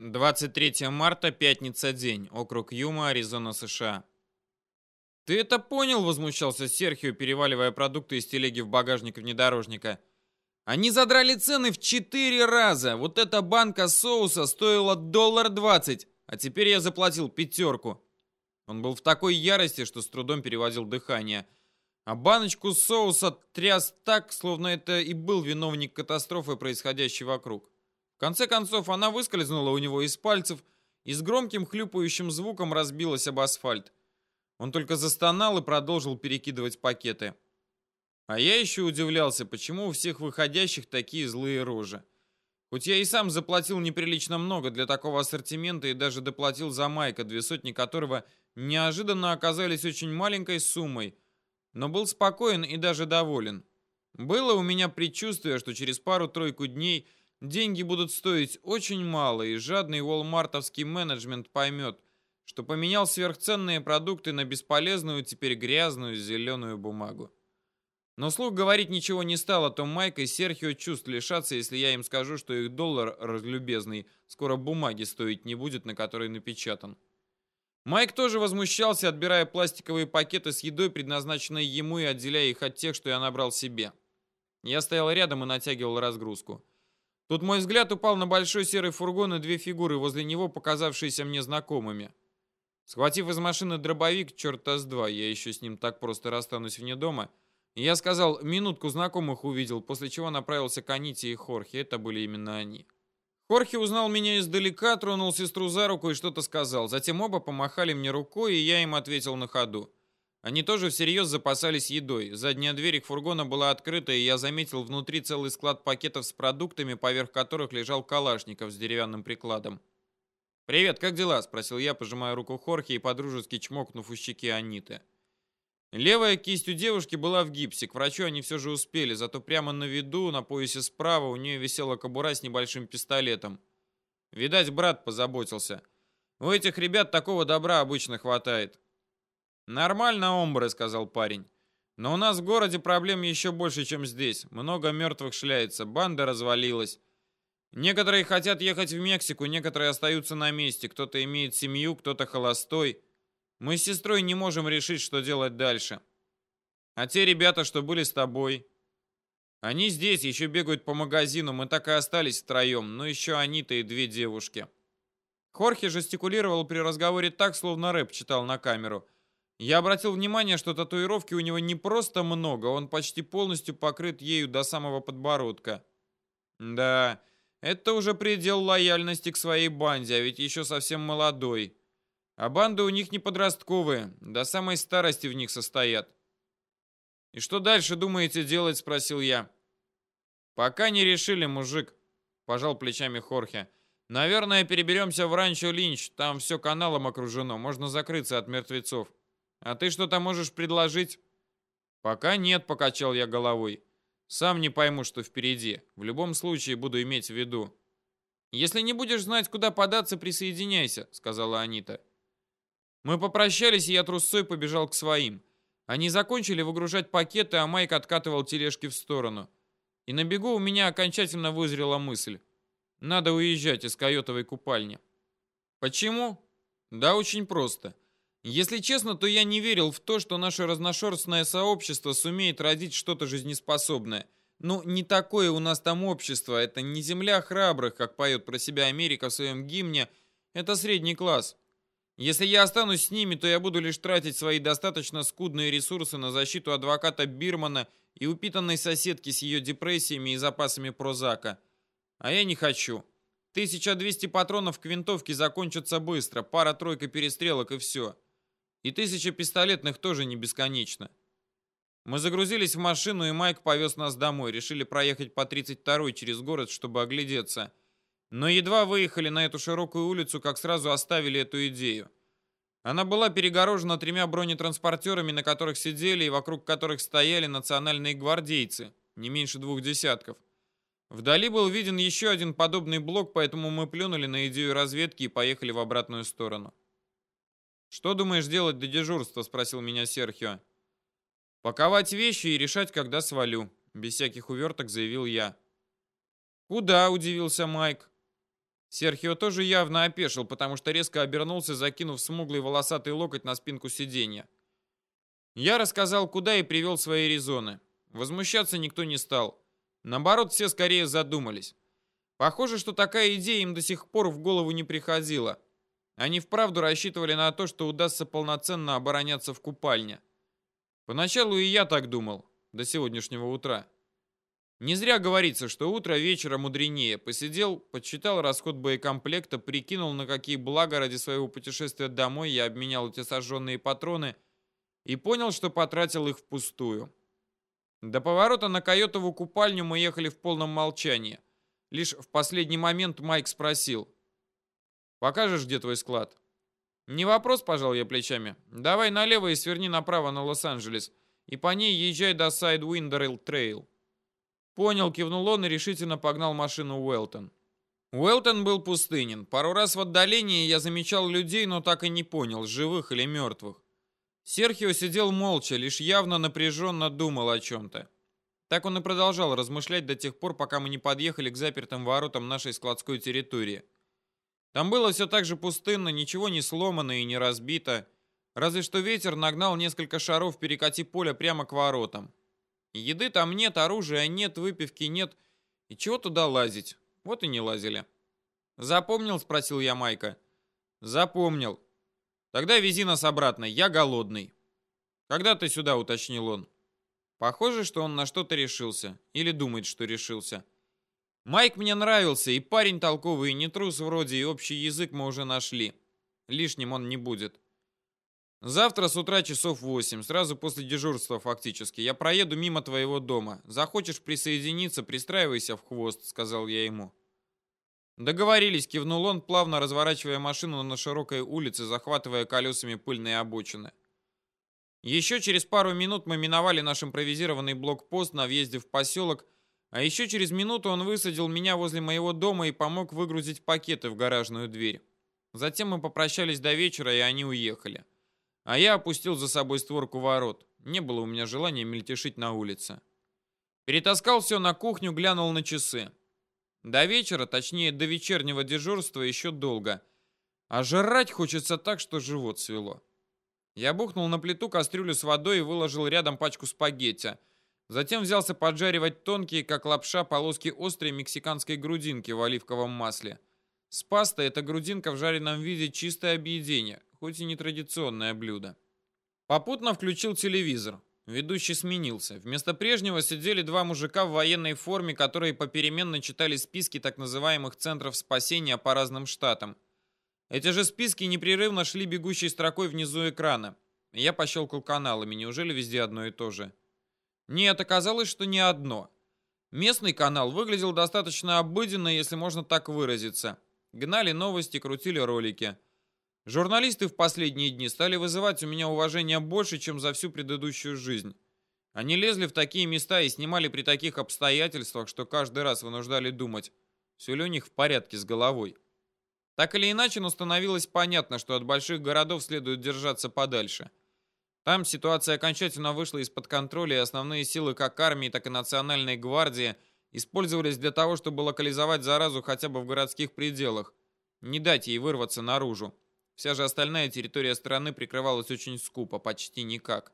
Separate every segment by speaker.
Speaker 1: 23 марта, пятница, день. Округ Юма, Аризона, США. «Ты это понял?» — возмущался Серхио, переваливая продукты из телеги в багажник внедорожника. «Они задрали цены в четыре раза! Вот эта банка соуса стоила доллар двадцать, а теперь я заплатил пятерку!» Он был в такой ярости, что с трудом переводил дыхание. А баночку соуса тряс так, словно это и был виновник катастрофы, происходящей вокруг. В конце концов, она выскользнула у него из пальцев и с громким хлюпающим звуком разбилась об асфальт. Он только застонал и продолжил перекидывать пакеты. А я еще удивлялся, почему у всех выходящих такие злые рожи. Хоть я и сам заплатил неприлично много для такого ассортимента и даже доплатил за майка, две сотни которого неожиданно оказались очень маленькой суммой, но был спокоен и даже доволен. Было у меня предчувствие, что через пару-тройку дней – Деньги будут стоить очень мало, и жадный уолмартовский менеджмент поймет, что поменял сверхценные продукты на бесполезную, теперь грязную зеленую бумагу. Но слух говорить ничего не стало, то Майк и Серхио чувств лишатся, если я им скажу, что их доллар, разлюбезный, скоро бумаги стоить не будет, на которой напечатан. Майк тоже возмущался, отбирая пластиковые пакеты с едой, предназначенные ему, и отделяя их от тех, что я набрал себе. Я стоял рядом и натягивал разгрузку. Тут мой взгляд упал на большой серый фургон и две фигуры возле него, показавшиеся мне знакомыми. Схватив из машины дробовик, черта с два, я еще с ним так просто расстанусь вне дома, я сказал, минутку знакомых увидел, после чего направился к Аните и Хорхе, это были именно они. Хорхе узнал меня издалека, тронул сестру за руку и что-то сказал. Затем оба помахали мне рукой, и я им ответил на ходу. Они тоже всерьез запасались едой. Задняя дверь их фургона была открыта, и я заметил внутри целый склад пакетов с продуктами, поверх которых лежал калашников с деревянным прикладом. «Привет, как дела?» – спросил я, пожимая руку Хорхе и подружески чмокнув у щеки Аниты. Левая кисть у девушки была в гипсе, к врачу они все же успели, зато прямо на виду, на поясе справа, у нее висела кобура с небольшим пистолетом. Видать, брат позаботился. У этих ребят такого добра обычно хватает. «Нормально, Омбре», — сказал парень. «Но у нас в городе проблем еще больше, чем здесь. Много мертвых шляется, банда развалилась. Некоторые хотят ехать в Мексику, некоторые остаются на месте. Кто-то имеет семью, кто-то холостой. Мы с сестрой не можем решить, что делать дальше. А те ребята, что были с тобой...» Они здесь, еще бегают по магазину, мы так и остались втроем, но еще они-то и две девушки. Хорхе жестикулировал при разговоре так, словно рэп читал на камеру — я обратил внимание, что татуировки у него не просто много, он почти полностью покрыт ею до самого подбородка. Да, это уже предел лояльности к своей банде, а ведь еще совсем молодой. А банды у них не подростковые, до самой старости в них состоят. «И что дальше думаете делать?» – спросил я. «Пока не решили, мужик», – пожал плечами Хорхе. «Наверное, переберемся в ранчо Линч, там все каналом окружено, можно закрыться от мертвецов». А ты что-то можешь предложить? Пока нет, покачал я головой. Сам не пойму, что впереди. В любом случае буду иметь в виду. Если не будешь знать, куда податься, присоединяйся, сказала Анита. Мы попрощались, и я трусцой побежал к своим. Они закончили выгружать пакеты, а Майк откатывал тележки в сторону. И на бегу у меня окончательно вызрела мысль. Надо уезжать из койотовой купальни. Почему? Да очень просто. Если честно, то я не верил в то, что наше разношерстное сообщество сумеет родить что-то жизнеспособное. Ну, не такое у нас там общество, это не земля храбрых, как поет про себя Америка в своем гимне, это средний класс. Если я останусь с ними, то я буду лишь тратить свои достаточно скудные ресурсы на защиту адвоката Бирмана и упитанной соседки с ее депрессиями и запасами прозака. А я не хочу. 1200 патронов к винтовке закончатся быстро, пара-тройка перестрелок и все. И тысяча пистолетных тоже не бесконечно. Мы загрузились в машину, и Майк повез нас домой. Решили проехать по 32-й через город, чтобы оглядеться. Но едва выехали на эту широкую улицу, как сразу оставили эту идею. Она была перегорожена тремя бронетранспортерами, на которых сидели и вокруг которых стояли национальные гвардейцы, не меньше двух десятков. Вдали был виден еще один подобный блок, поэтому мы плюнули на идею разведки и поехали в обратную сторону. «Что думаешь делать до дежурства?» — спросил меня Серхио. «Паковать вещи и решать, когда свалю», — без всяких уверток заявил я. «Куда?» — удивился Майк. Серхио тоже явно опешил, потому что резко обернулся, закинув смуглый волосатый локоть на спинку сиденья. Я рассказал, куда и привел свои резоны. Возмущаться никто не стал. Наоборот, все скорее задумались. Похоже, что такая идея им до сих пор в голову не приходила. Они вправду рассчитывали на то, что удастся полноценно обороняться в купальне. Поначалу и я так думал, до сегодняшнего утра. Не зря говорится, что утро вечера мудренее. Посидел, подсчитал расход боекомплекта, прикинул, на какие блага ради своего путешествия домой я обменял эти сожженные патроны и понял, что потратил их впустую. До поворота на Койотову купальню мы ехали в полном молчании. Лишь в последний момент Майк спросил. «Покажешь, где твой склад?» «Не вопрос», — пожал я плечами. «Давай налево и сверни направо на Лос-Анджелес, и по ней езжай до Сайд-Уиндерилл Трейл». Понял, кивнул он и решительно погнал машину Уэлтон. Уэлтон был пустынен. Пару раз в отдалении я замечал людей, но так и не понял, живых или мертвых. Серхио сидел молча, лишь явно напряженно думал о чем-то. Так он и продолжал размышлять до тех пор, пока мы не подъехали к запертым воротам нашей складской территории. Там было все так же пустынно, ничего не сломано и не разбито, разве что ветер нагнал несколько шаров перекати поля прямо к воротам. Еды там нет, оружия нет, выпивки нет. И чего туда лазить? Вот и не лазили. «Запомнил?» — спросил я Майка. «Запомнил. Тогда вези нас обратно, я голодный». «Когда ты сюда?» — уточнил он. Похоже, что он на что-то решился. Или думает, что решился. Майк мне нравился, и парень толковый, и не трус вроде, и общий язык мы уже нашли. Лишним он не будет. Завтра с утра часов восемь, сразу после дежурства фактически. Я проеду мимо твоего дома. Захочешь присоединиться, пристраивайся в хвост, сказал я ему. Договорились, кивнул он, плавно разворачивая машину на широкой улице, захватывая колесами пыльные обочины. Еще через пару минут мы миновали наш импровизированный блокпост на въезде в поселок, а еще через минуту он высадил меня возле моего дома и помог выгрузить пакеты в гаражную дверь. Затем мы попрощались до вечера, и они уехали. А я опустил за собой створку ворот. Не было у меня желания мельтешить на улице. Перетаскал все на кухню, глянул на часы. До вечера, точнее до вечернего дежурства еще долго. А жрать хочется так, что живот свело. Я бухнул на плиту кастрюлю с водой и выложил рядом пачку спагетти. Затем взялся поджаривать тонкие, как лапша, полоски острой мексиканской грудинки в оливковом масле. С пастой эта грудинка в жареном виде чистое объедение хоть и не традиционное блюдо. Попутно включил телевизор. Ведущий сменился. Вместо прежнего сидели два мужика в военной форме, которые попеременно читали списки так называемых центров спасения по разным штатам. Эти же списки непрерывно шли бегущей строкой внизу экрана. Я пощелкал каналами, неужели везде одно и то же? Нет, оказалось, что не одно. Местный канал выглядел достаточно обыденно, если можно так выразиться. Гнали новости, крутили ролики. Журналисты в последние дни стали вызывать у меня уважение больше, чем за всю предыдущую жизнь. Они лезли в такие места и снимали при таких обстоятельствах, что каждый раз вынуждали думать, все ли у них в порядке с головой. Так или иначе, но становилось понятно, что от больших городов следует держаться подальше. Там ситуация окончательно вышла из-под контроля, и основные силы как армии, так и национальной гвардии использовались для того, чтобы локализовать заразу хотя бы в городских пределах, не дать ей вырваться наружу. Вся же остальная территория страны прикрывалась очень скупо, почти никак.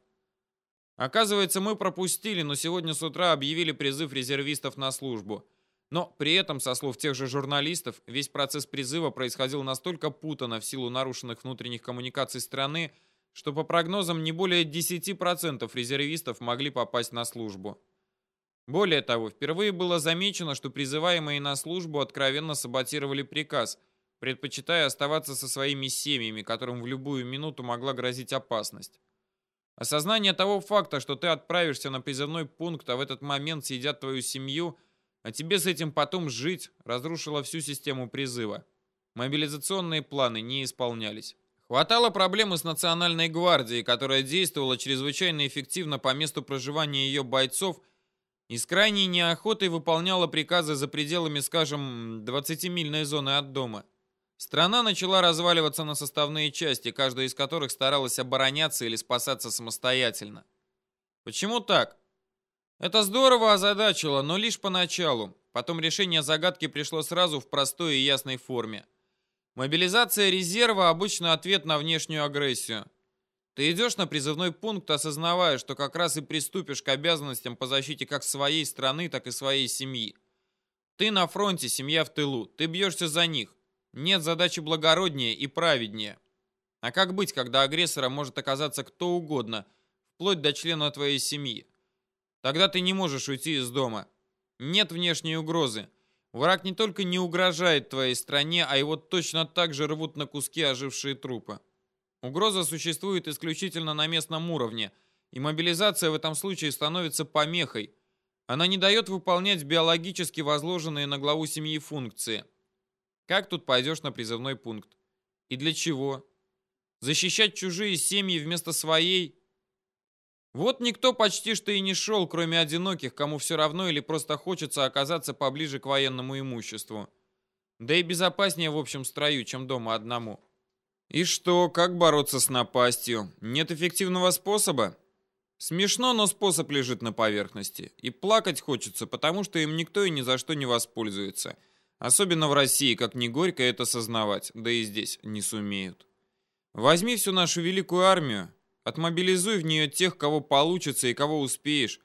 Speaker 1: Оказывается, мы пропустили, но сегодня с утра объявили призыв резервистов на службу. Но при этом, со слов тех же журналистов, весь процесс призыва происходил настолько путанно в силу нарушенных внутренних коммуникаций страны, что по прогнозам не более 10% резервистов могли попасть на службу. Более того, впервые было замечено, что призываемые на службу откровенно саботировали приказ – предпочитая оставаться со своими семьями, которым в любую минуту могла грозить опасность. Осознание того факта, что ты отправишься на призывной пункт, а в этот момент съедят твою семью, а тебе с этим потом жить, разрушило всю систему призыва. Мобилизационные планы не исполнялись. Хватало проблемы с Национальной гвардией, которая действовала чрезвычайно эффективно по месту проживания ее бойцов и с крайней неохотой выполняла приказы за пределами, скажем, 20-мильной зоны от дома. Страна начала разваливаться на составные части, каждая из которых старалась обороняться или спасаться самостоятельно. Почему так? Это здорово озадачило, но лишь поначалу. Потом решение загадки пришло сразу в простой и ясной форме. Мобилизация резерва – обычно ответ на внешнюю агрессию. Ты идешь на призывной пункт, осознавая, что как раз и приступишь к обязанностям по защите как своей страны, так и своей семьи. Ты на фронте, семья в тылу. Ты бьешься за них. Нет задачи благороднее и праведнее. А как быть, когда агрессором может оказаться кто угодно, вплоть до члена твоей семьи? Тогда ты не можешь уйти из дома. Нет внешней угрозы. Враг не только не угрожает твоей стране, а его точно так же рвут на куски ожившие трупы. Угроза существует исключительно на местном уровне, и мобилизация в этом случае становится помехой. Она не дает выполнять биологически возложенные на главу семьи функции. Как тут пойдешь на призывной пункт? И для чего? Защищать чужие семьи вместо своей? Вот никто почти что и не шел, кроме одиноких, кому все равно или просто хочется оказаться поближе к военному имуществу. Да и безопаснее в общем строю, чем дома одному. И что, как бороться с напастью? Нет эффективного способа? Смешно, но способ лежит на поверхности. И плакать хочется, потому что им никто и ни за что не воспользуется. Особенно в России, как не горько это сознавать, да и здесь не сумеют. Возьми всю нашу великую армию, Отмобилизуй в нее тех, кого получится и кого успеешь.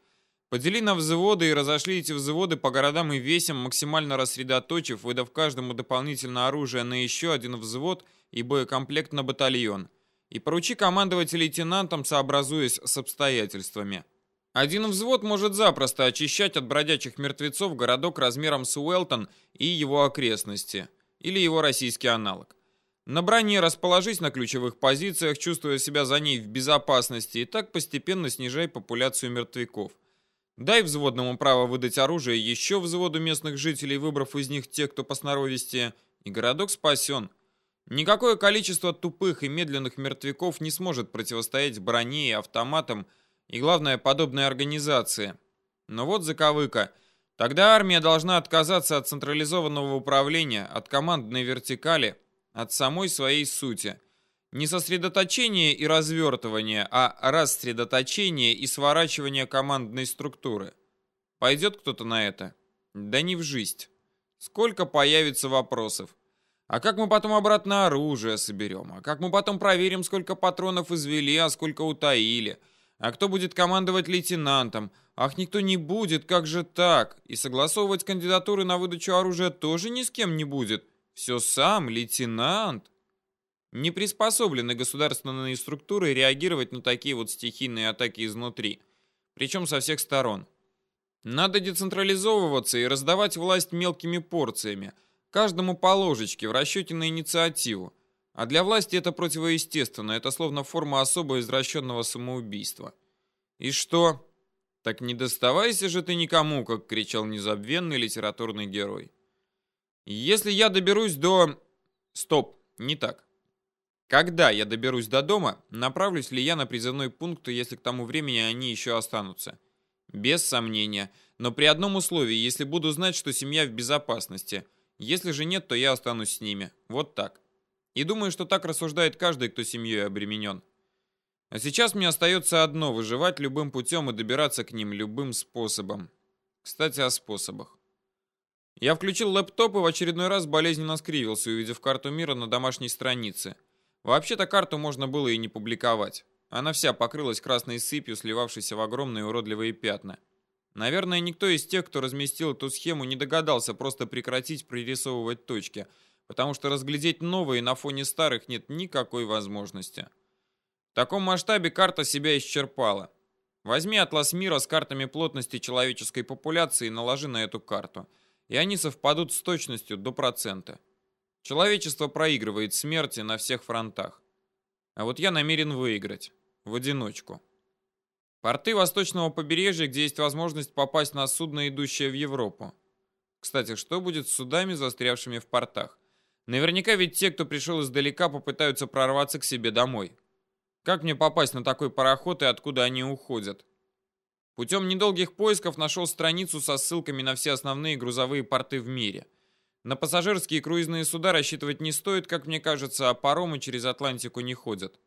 Speaker 1: Подели на взводы и разошли эти взводы по городам и весям, максимально рассредоточив, выдав каждому дополнительное оружие на еще один взвод и боекомплект на батальон. И поручи командовать лейтенантам, сообразуясь с обстоятельствами. Один взвод может запросто очищать от бродячих мертвецов городок размером с Уэлтон и его окрестности, или его российский аналог. На броне расположись на ключевых позициях, чувствуя себя за ней в безопасности, и так постепенно снижай популяцию мертвяков. Дай взводному право выдать оружие еще взводу местных жителей, выбрав из них тех, кто посноровистее, и городок спасен. Никакое количество тупых и медленных мертвяков не сможет противостоять броне и автоматам, и, главное, подобной организации. Но вот заковыка. Тогда армия должна отказаться от централизованного управления, от командной вертикали – от самой своей сути. Не сосредоточение и развертывание, а рассредоточение и сворачивание командной структуры. Пойдет кто-то на это? Да не в жизнь. Сколько появится вопросов. А как мы потом обратно оружие соберем? А как мы потом проверим, сколько патронов извели, а сколько утаили? А кто будет командовать лейтенантом? Ах, никто не будет, как же так? И согласовывать кандидатуры на выдачу оружия тоже ни с кем не будет. Все сам, лейтенант. Не приспособлены государственные структуры реагировать на такие вот стихийные атаки изнутри. Причем со всех сторон. Надо децентрализовываться и раздавать власть мелкими порциями. Каждому по ложечке в расчете на инициативу. А для власти это противоестественно. Это словно форма особо извращенного самоубийства. И что? Так не доставайся же ты никому, как кричал незабвенный литературный герой. Если я доберусь до... Стоп, не так. Когда я доберусь до дома, направлюсь ли я на призывной пункт, если к тому времени они еще останутся? Без сомнения. Но при одном условии, если буду знать, что семья в безопасности. Если же нет, то я останусь с ними. Вот так. И думаю, что так рассуждает каждый, кто семьей обременен. А сейчас мне остается одно – выживать любым путем и добираться к ним любым способом. Кстати, о способах. Я включил лэптоп и в очередной раз болезненно скривился, увидев карту мира на домашней странице. Вообще-то карту можно было и не публиковать. Она вся покрылась красной сыпью, сливавшейся в огромные уродливые пятна. Наверное, никто из тех, кто разместил эту схему, не догадался просто прекратить пририсовывать точки, потому что разглядеть новые на фоне старых нет никакой возможности. В таком масштабе карта себя исчерпала. Возьми атлас мира с картами плотности человеческой популяции и наложи на эту карту – и они совпадут с точностью до процента. Человечество проигрывает смерти на всех фронтах. А вот я намерен выиграть. В одиночку. Порты восточного побережья, где есть возможность попасть на судно, идущее в Европу. Кстати, что будет с судами, застрявшими в портах? Наверняка ведь те, кто пришел издалека, попытаются прорваться к себе домой. Как мне попасть на такой пароход и откуда они уходят? Путем недолгих поисков нашел страницу со ссылками на все основные грузовые порты в мире. На пассажирские круизные суда рассчитывать не стоит, как мне кажется, а паромы через Атлантику не ходят.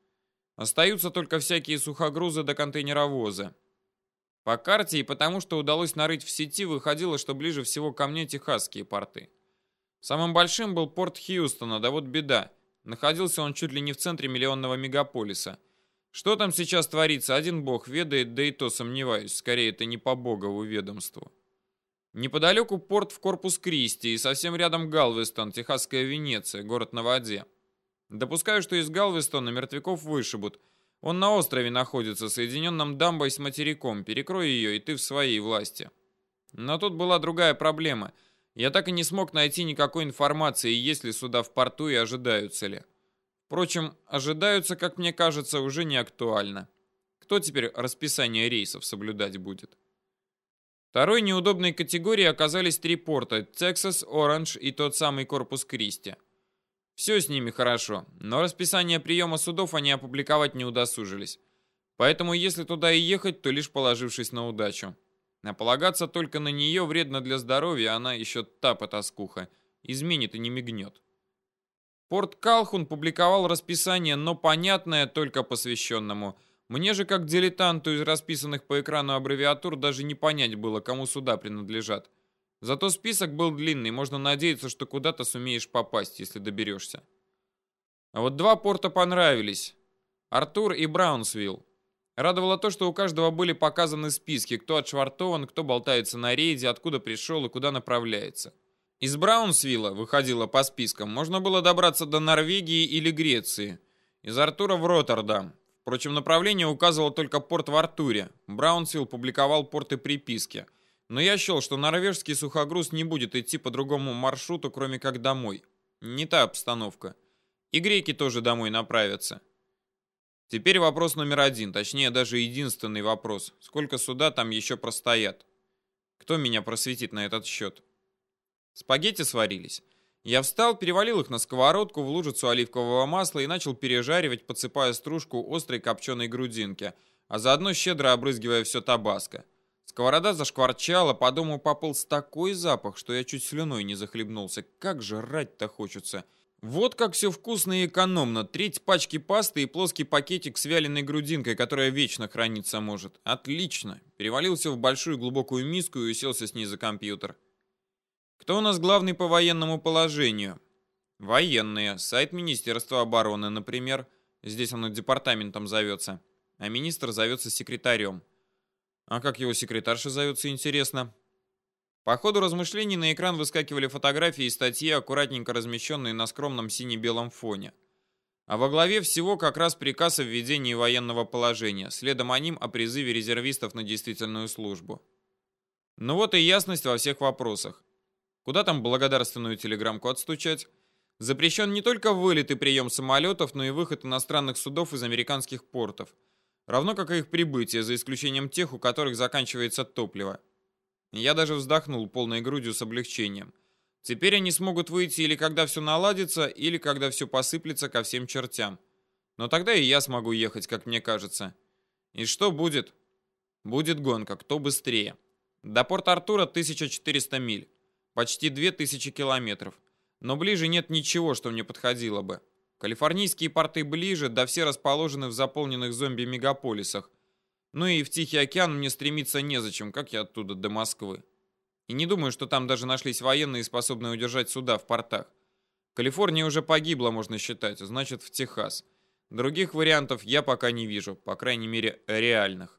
Speaker 1: Остаются только всякие сухогрузы до контейнеровоза. По карте и потому, что удалось нарыть в сети, выходило, что ближе всего ко мне техасские порты. Самым большим был порт Хьюстона, да вот беда. Находился он чуть ли не в центре миллионного мегаполиса. Что там сейчас творится, один бог ведает, да и то сомневаюсь, скорее это не по богову ведомству. Неподалеку порт в Корпус Кристи и совсем рядом Галвестон, Техасская Венеция, город на воде. Допускаю, что из Галвестона мертвяков вышибут. Он на острове находится, соединенном дамбой с материком. Перекрой ее, и ты в своей власти. Но тут была другая проблема. Я так и не смог найти никакой информации, есть ли суда в порту и ожидаются ли. Впрочем, ожидаются, как мне кажется, уже не актуально. Кто теперь расписание рейсов соблюдать будет? Второй неудобной категорией оказались три порта – Тексас, Оранж и тот самый Корпус Кристи. Все с ними хорошо, но расписание приема судов они опубликовать не удосужились. Поэтому если туда и ехать, то лишь положившись на удачу. А полагаться только на нее вредно для здоровья, она еще та потаскуха. Изменит и не мигнет. Порт Калхун публиковал расписание, но понятное только посвященному – мне же, как дилетанту из расписанных по экрану аббревиатур, даже не понять было, кому суда принадлежат. Зато список был длинный, можно надеяться, что куда-то сумеешь попасть, если доберешься. А вот два порта понравились. Артур и Браунсвилл. Радовало то, что у каждого были показаны списки, кто отшвартован, кто болтается на рейде, откуда пришел и куда направляется. Из Браунсвилла, выходило по спискам, можно было добраться до Норвегии или Греции. Из Артура в Роттердам. Впрочем, направление указывал только порт в Артуре. Браунсвилл публиковал порты приписки. Но я счел, что норвежский сухогруз не будет идти по другому маршруту, кроме как домой. Не та обстановка. И греки тоже домой направятся. Теперь вопрос номер один, точнее даже единственный вопрос. Сколько суда там еще простоят? Кто меня просветит на этот счет? Спагетти сварились. Я встал, перевалил их на сковородку в лужицу оливкового масла и начал пережаривать, подсыпая стружку острой копченой грудинки, а заодно щедро обрызгивая все табаско. Сковорода зашкварчала, по дому пополз такой запах, что я чуть слюной не захлебнулся. Как же рать-то хочется. Вот как все вкусно и экономно. Треть пачки пасты и плоский пакетик с вяленой грудинкой, которая вечно храниться может. Отлично. Перевалил все в большую глубокую миску и уселся с ней за компьютер. Кто у нас главный по военному положению? Военные. Сайт Министерства обороны, например. Здесь оно департаментом зовется. А министр зовется секретарем. А как его секретарша зовется, интересно? По ходу размышлений на экран выскакивали фотографии и статьи, аккуратненько размещенные на скромном сине-белом фоне. А во главе всего как раз приказ о введении военного положения, следом о ним о призыве резервистов на действительную службу. Ну вот и ясность во всех вопросах. Куда там благодарственную телеграммку отстучать? Запрещен не только вылет и прием самолетов, но и выход иностранных судов из американских портов. Равно как и их прибытие, за исключением тех, у которых заканчивается топливо. Я даже вздохнул полной грудью с облегчением. Теперь они смогут выйти или когда все наладится, или когда все посыплется ко всем чертям. Но тогда и я смогу ехать, как мне кажется. И что будет? Будет гонка, кто быстрее. До порта Артура 1400 миль. Почти 2000 километров. Но ближе нет ничего, что мне подходило бы. Калифорнийские порты ближе, да все расположены в заполненных зомби-мегаполисах. Ну и в Тихий океан мне стремиться незачем, как я оттуда до Москвы. И не думаю, что там даже нашлись военные, способные удержать суда в портах. Калифорния уже погибла, можно считать, значит в Техас. Других вариантов я пока не вижу, по крайней мере реальных.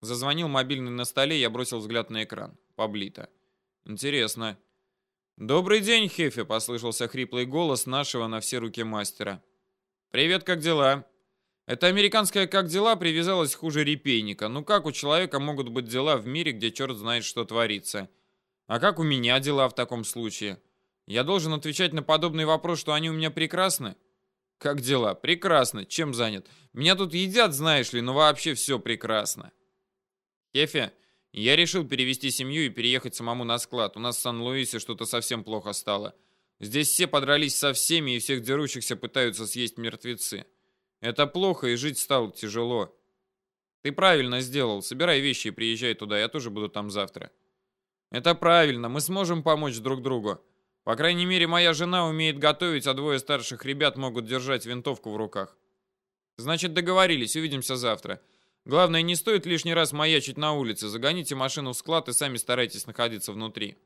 Speaker 1: Зазвонил мобильный на столе, я бросил взгляд на экран. Поблито. Интересно. Добрый день, Хефе, послышался хриплый голос нашего на все руки мастера. Привет, как дела? Это американская «как дела» привязалась хуже репейника. Ну как у человека могут быть дела в мире, где черт знает, что творится? А как у меня дела в таком случае? Я должен отвечать на подобный вопрос, что они у меня прекрасны? Как дела? Прекрасно. Чем занят? Меня тут едят, знаешь ли, но вообще все прекрасно. Хефе, я решил перевести семью и переехать самому на склад. У нас в Сан-Луисе что-то совсем плохо стало. Здесь все подрались со всеми, и всех дерущихся пытаются съесть мертвецы. Это плохо, и жить стало тяжело. Ты правильно сделал. Собирай вещи и приезжай туда, я тоже буду там завтра. Это правильно, мы сможем помочь друг другу. По крайней мере, моя жена умеет готовить, а двое старших ребят могут держать винтовку в руках. Значит, договорились, увидимся завтра. Главное, не стоит лишний раз маячить на улице. Загоните машину в склад и сами старайтесь находиться внутри.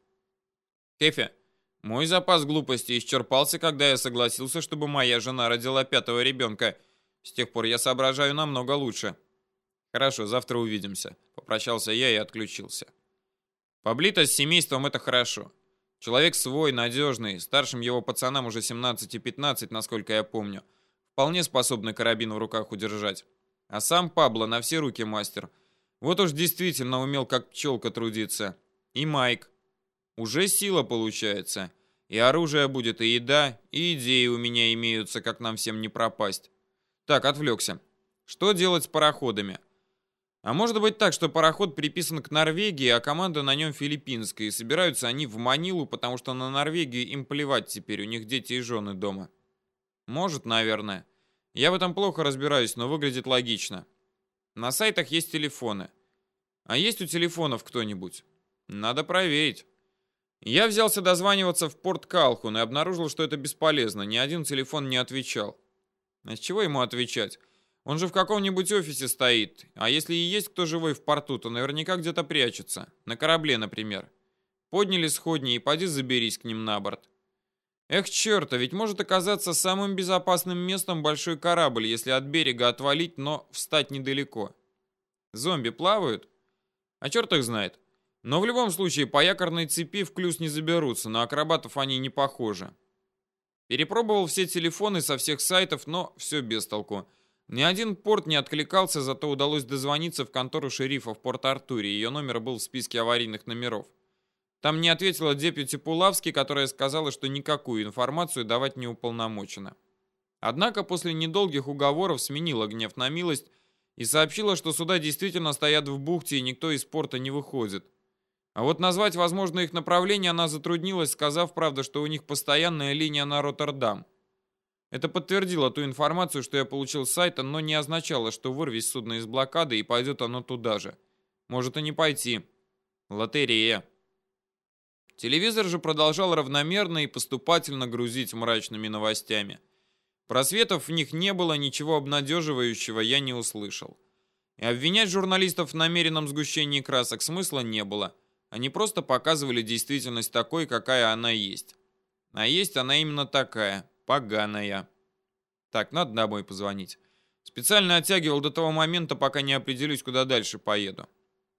Speaker 1: Кефе, мой запас глупости исчерпался, когда я согласился, чтобы моя жена родила пятого ребенка. С тех пор я соображаю намного лучше. Хорошо, завтра увидимся. Попрощался я и отключился. Поблитость с семейством это хорошо. Человек свой, надежный, старшим его пацанам уже 17 и 15, насколько я помню. Вполне способны карабин в руках удержать. А сам Пабло на все руки мастер. Вот уж действительно умел как пчелка трудиться. И Майк. Уже сила получается. И оружие будет, и еда, и идеи у меня имеются, как нам всем не пропасть. Так, отвлекся. Что делать с пароходами? А может быть так, что пароход приписан к Норвегии, а команда на нем филиппинская, и собираются они в Манилу, потому что на Норвегию им плевать теперь, у них дети и жены дома. Может, наверное. Я в этом плохо разбираюсь, но выглядит логично. На сайтах есть телефоны. А есть у телефонов кто-нибудь? Надо проверить. Я взялся дозваниваться в порт Калхун и обнаружил, что это бесполезно. Ни один телефон не отвечал. А с чего ему отвечать? Он же в каком-нибудь офисе стоит. А если и есть кто живой в порту, то наверняка где-то прячется. На корабле, например. Подняли сходни и поди заберись к ним на борт. Эх, черт, а ведь может оказаться самым безопасным местом большой корабль, если от берега отвалить, но встать недалеко. Зомби плавают? А черт их знает. Но в любом случае по якорной цепи в клюз не заберутся, на акробатов они не похожи. Перепробовал все телефоны со всех сайтов, но все без толку. Ни один порт не откликался, зато удалось дозвониться в контору шерифа в Порт-Артуре. Ее номер был в списке аварийных номеров. Там не ответила депьюти Пулавский, которая сказала, что никакую информацию давать не уполномочена. Однако после недолгих уговоров сменила гнев на милость и сообщила, что суда действительно стоят в бухте и никто из порта не выходит. А вот назвать возможное их направление она затруднилась, сказав, правда, что у них постоянная линия на Роттердам. Это подтвердило ту информацию, что я получил с сайта, но не означало, что вырвись судно из блокады и пойдет оно туда же. Может и не пойти. Лотерея. Телевизор же продолжал равномерно и поступательно грузить мрачными новостями. Просветов в них не было, ничего обнадеживающего я не услышал. И обвинять журналистов в намеренном сгущении красок смысла не было. Они просто показывали действительность такой, какая она есть. А есть она именно такая, Поганая. Так, надо домой позвонить. Специально оттягивал до того момента, пока не определюсь, куда дальше поеду.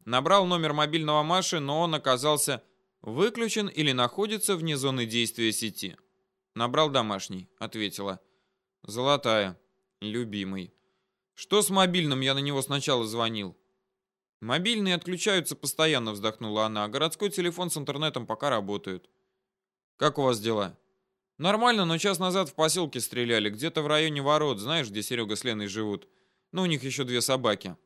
Speaker 1: Набрал номер мобильного Маши, но он оказался выключен или находится вне зоны действия сети. Набрал домашний, ответила. Золотая. Любимый. Что с мобильным? Я на него сначала звонил. Мобильные отключаются постоянно, вздохнула она. А городской телефон с интернетом пока работают. Как у вас дела? Нормально, но час назад в поселке стреляли, где-то в районе ворот, знаешь, где Серега с Леной живут. Ну, у них еще две собаки.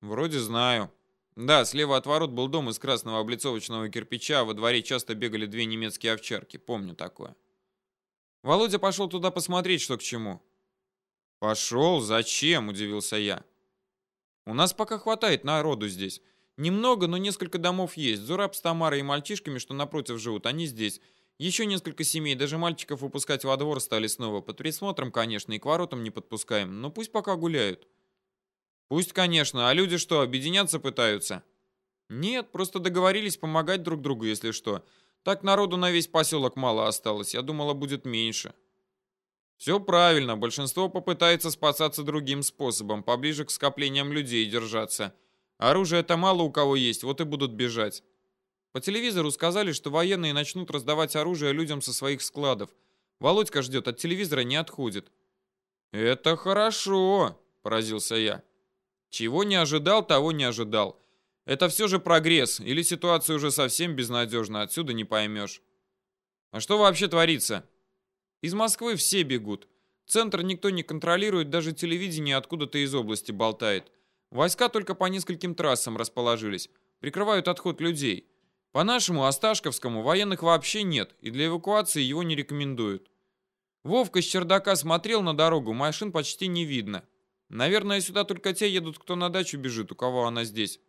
Speaker 1: Вроде знаю. Да, слева от ворот был дом из красного облицовочного кирпича, а во дворе часто бегали две немецкие овчарки. Помню такое. Володя пошел туда посмотреть, что к чему. Пошел? Зачем? Удивился я. У нас пока хватает народу здесь. Немного, но несколько домов есть. Зураб с Тамарой и мальчишками, что напротив живут, они здесь. Еще несколько семей, даже мальчиков выпускать во двор стали снова. Под присмотром, конечно, и к воротам не подпускаем, но пусть пока гуляют. Пусть, конечно, а люди что, объединяться пытаются? Нет, просто договорились помогать друг другу, если что. Так народу на весь поселок мало осталось, я думала, будет меньше. Все правильно, большинство попытается спасаться другим способом, поближе к скоплениям людей держаться. Оружия-то мало у кого есть, вот и будут бежать. По телевизору сказали, что военные начнут раздавать оружие людям со своих складов. Володька ждет, от телевизора не отходит. «Это хорошо», — поразился я. Чего не ожидал, того не ожидал. Это все же прогресс, или ситуация уже совсем безнадежна, отсюда не поймешь. А что вообще творится? Из Москвы все бегут. Центр никто не контролирует, даже телевидение откуда-то из области болтает. Войска только по нескольким трассам расположились. Прикрывают отход людей. По нашему Осташковскому военных вообще нет, и для эвакуации его не рекомендуют. Вовка с чердака смотрел на дорогу, машин почти не видно. Наверное, сюда только те едут, кто на дачу бежит, у кого она здесь.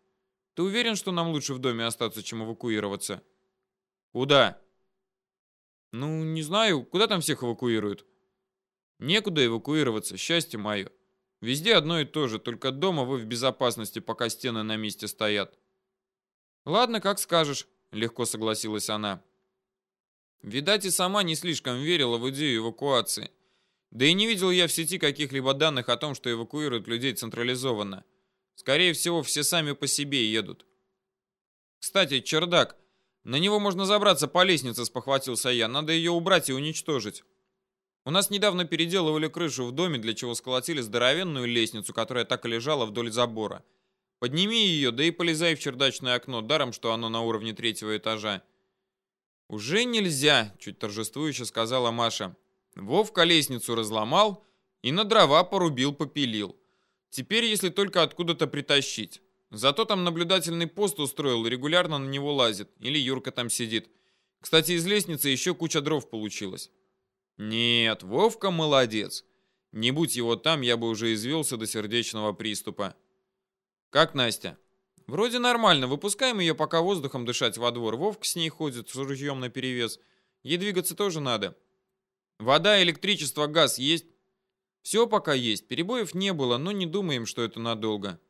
Speaker 1: Ты уверен, что нам лучше в доме остаться, чем эвакуироваться? Куда? Ну, не знаю, куда там всех эвакуируют? Некуда эвакуироваться, счастье мое. Везде одно и то же, только дома вы в безопасности, пока стены на месте стоят. Ладно, как скажешь, легко согласилась она. Видать, и сама не слишком верила в идею эвакуации. Да и не видел я в сети каких-либо данных о том, что эвакуируют людей централизованно. Скорее всего, все сами по себе едут. Кстати, чердак. На него можно забраться по лестнице, спохватился я. Надо ее убрать и уничтожить. У нас недавно переделывали крышу в доме, для чего сколотили здоровенную лестницу, которая так и лежала вдоль забора. Подними ее, да и полезай в чердачное окно, даром, что оно на уровне третьего этажа. «Уже нельзя», — чуть торжествующе сказала Маша. Вовка лестницу разломал и на дрова порубил-попилил. Теперь, если только откуда-то притащить. Зато там наблюдательный пост устроил, регулярно на него лазит. Или Юрка там сидит. Кстати, из лестницы еще куча дров получилось. Нет, Вовка молодец. Не будь его там, я бы уже извелся до сердечного приступа. Как Настя? Вроде нормально, выпускаем ее пока воздухом дышать во двор. Вовка с ней ходит с ружьем наперевес. Ей двигаться тоже надо. Вода, электричество, газ есть? Все пока есть, перебоев не было, но не думаем, что это надолго.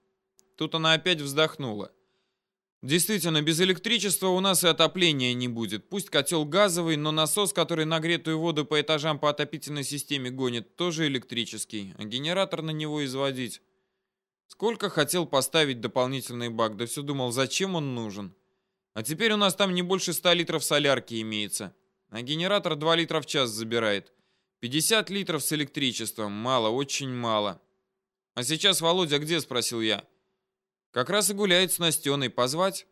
Speaker 1: Тут она опять вздохнула. Действительно, без электричества у нас и отопления не будет. Пусть котел газовый, но насос, который нагретую воду по этажам по отопительной системе гонит, тоже электрический, а генератор на него изводить. Сколько хотел поставить дополнительный бак, да все думал, зачем он нужен. А теперь у нас там не больше 100 литров солярки имеется, а генератор 2 литра в час забирает. 50 литров с электричеством, мало, очень мало. А сейчас Володя где, спросил я. Как раз и гуляет с Настеной. Позвать?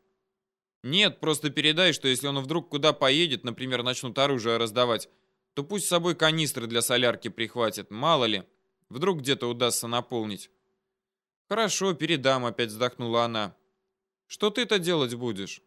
Speaker 1: Нет, просто передай, что если он вдруг куда поедет, например, начнут оружие раздавать, то пусть с собой канистры для солярки прихватит. Мало ли, вдруг где-то удастся наполнить. Хорошо, передам, опять вздохнула она. Что ты-то делать будешь?